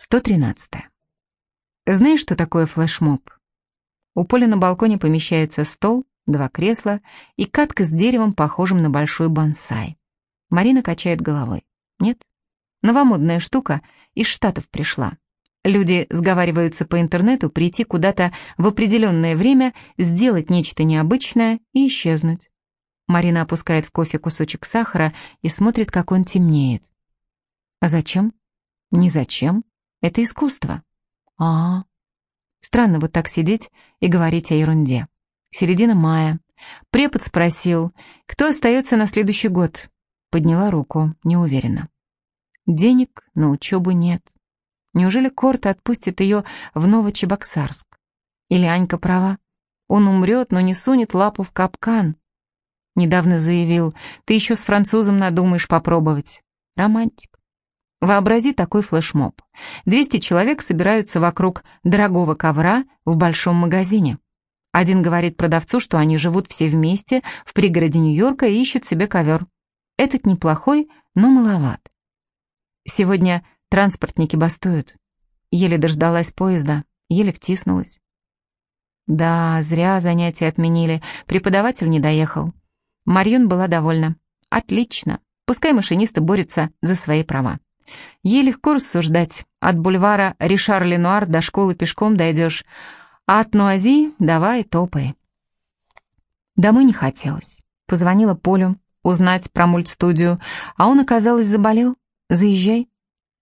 113. Знаешь, что такое флешмоб? У Поля на балконе помещается стол, два кресла и катка с деревом, похожим на большой бонсай. Марина качает головой. Нет? Новомодная штука из Штатов пришла. Люди сговариваются по интернету прийти куда-то в определенное время, сделать нечто необычное и исчезнуть. Марина опускает в кофе кусочек сахара и смотрит, как он темнеет. А зачем? Не зачем. Это искусство. А, -а, а Странно вот так сидеть и говорить о ерунде. Середина мая. Препод спросил, кто остается на следующий год. Подняла руку, неуверенно. Денег на учебу нет. Неужели Корта отпустит ее в Новочебоксарск? Или Анька права? Он умрет, но не сунет лапу в капкан. Недавно заявил, ты еще с французом надумаешь попробовать. Романтик. Вообрази такой флешмоб. 200 человек собираются вокруг дорогого ковра в большом магазине. Один говорит продавцу, что они живут все вместе в пригороде Нью-Йорка и ищут себе ковер. Этот неплохой, но маловат. Сегодня транспортники бастуют. Еле дождалась поезда, еле втиснулась. Да, зря занятия отменили, преподаватель не доехал. Марьон была довольна. Отлично, пускай машинисты борются за свои права. Ей легко рассуждать. От бульвара Ришар-Ленуар до школы пешком дойдешь, а от Нуази давай топай. Домой не хотелось. Позвонила Полю узнать про мультстудию, а он, оказалось, заболел. Заезжай.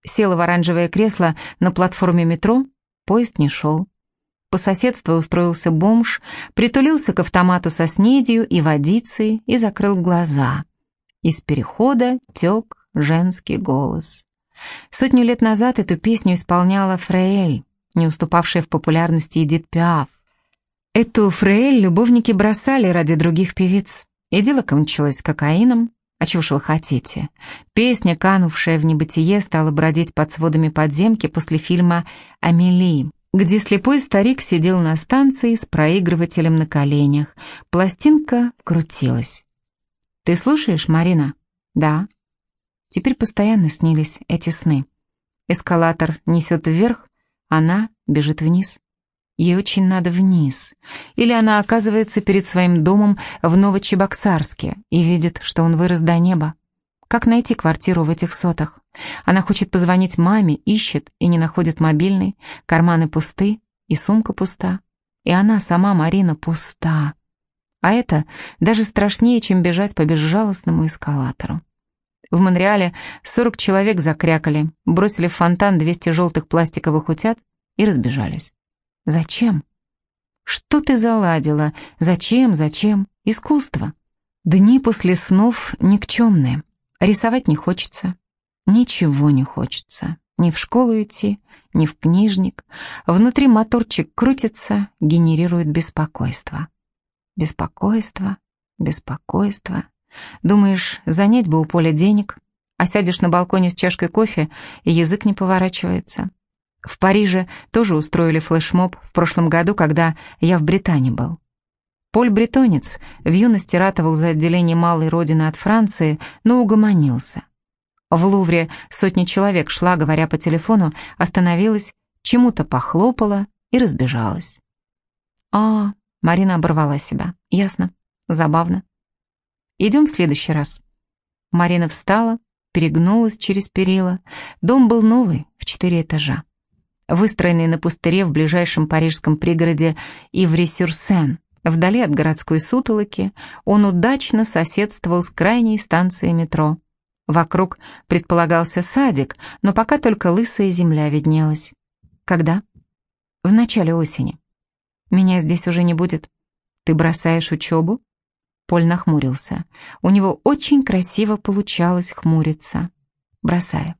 Села в оранжевое кресло на платформе метро, поезд не шел. По соседству устроился бомж, притулился к автомату со снедью и водицей и закрыл глаза. Из перехода тек женский голос. Сотню лет назад эту песню исполняла Фрейль, не уступавшая в популярности Эдит Пиаф. Эту Фрейль любовники бросали ради других певиц. И дело кончилось кокаином. А чего ж вы хотите? Песня, канувшая в небытие, стала бродить под сводами подземки после фильма «Амели», где слепой старик сидел на станции с проигрывателем на коленях. Пластинка крутилась. «Ты слушаешь, Марина?» «Да». Теперь постоянно снились эти сны. Эскалатор несет вверх, она бежит вниз. Ей очень надо вниз. Или она оказывается перед своим домом в Новочебоксарске и видит, что он вырос до неба. Как найти квартиру в этих сотах? Она хочет позвонить маме, ищет и не находит мобильный, карманы пусты и сумка пуста. И она сама, Марина, пуста. А это даже страшнее, чем бежать по безжалостному эскалатору. В Монреале 40 человек закрякали, бросили в фонтан 200 желтых пластиковых утят и разбежались. Зачем? Что ты заладила? Зачем, зачем? Искусство. Дни после снов никчемные. Рисовать не хочется. Ничего не хочется. Ни в школу идти, ни в книжник. Внутри моторчик крутится, генерирует беспокойство. Беспокойство, беспокойство. Думаешь, занять бы у Поля денег, а сядешь на балконе с чашкой кофе, и язык не поворачивается. В Париже тоже устроили флешмоб в прошлом году, когда я в Британии был. Поль бретонец, в юности ратовал за отделение малой родины от Франции, но угомонился. В Лувре сотни человек шла, говоря по телефону, остановилась, чему-то похлопала и разбежалась. «А, Марина оборвала себя. Ясно. Забавно. Идем в следующий раз». Марина встала, перегнулась через перила. Дом был новый, в четыре этажа. Выстроенный на пустыре в ближайшем парижском пригороде Иври-Сюрсен, вдали от городской сутолоки, он удачно соседствовал с крайней станцией метро. Вокруг предполагался садик, но пока только лысая земля виднелась. Когда? В начале осени. Меня здесь уже не будет. Ты бросаешь учебу? Поль нахмурился. У него очень красиво получалось хмуриться. Бросаю.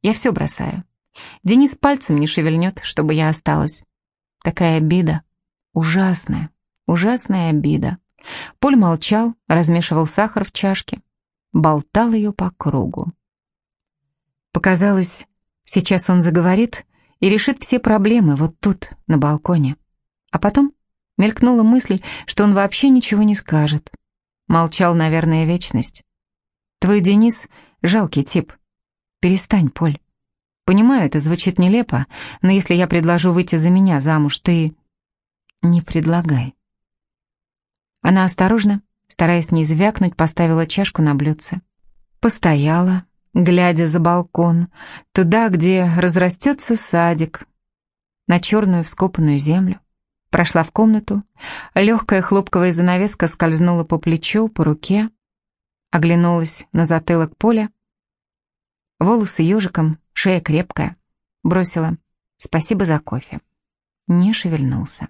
Я все бросаю. Денис пальцем не шевельнет, чтобы я осталась. Такая обида. Ужасная, ужасная обида. Поль молчал, размешивал сахар в чашке, болтал ее по кругу. Показалось, сейчас он заговорит и решит все проблемы вот тут, на балконе. А потом мелькнула мысль, что он вообще ничего не скажет. Молчал, наверное, вечность. Твой Денис — жалкий тип. Перестань, Поль. Понимаю, это звучит нелепо, но если я предложу выйти за меня замуж, ты... Не предлагай. Она осторожно, стараясь не звякнуть, поставила чашку на блюдце. Постояла, глядя за балкон, туда, где разрастется садик, на черную вскопанную землю. Прошла в комнату, легкая хлопковая занавеска скользнула по плечу, по руке, оглянулась на затылок поля. Волосы ежиком, шея крепкая. Бросила «Спасибо за кофе». Не шевельнулся.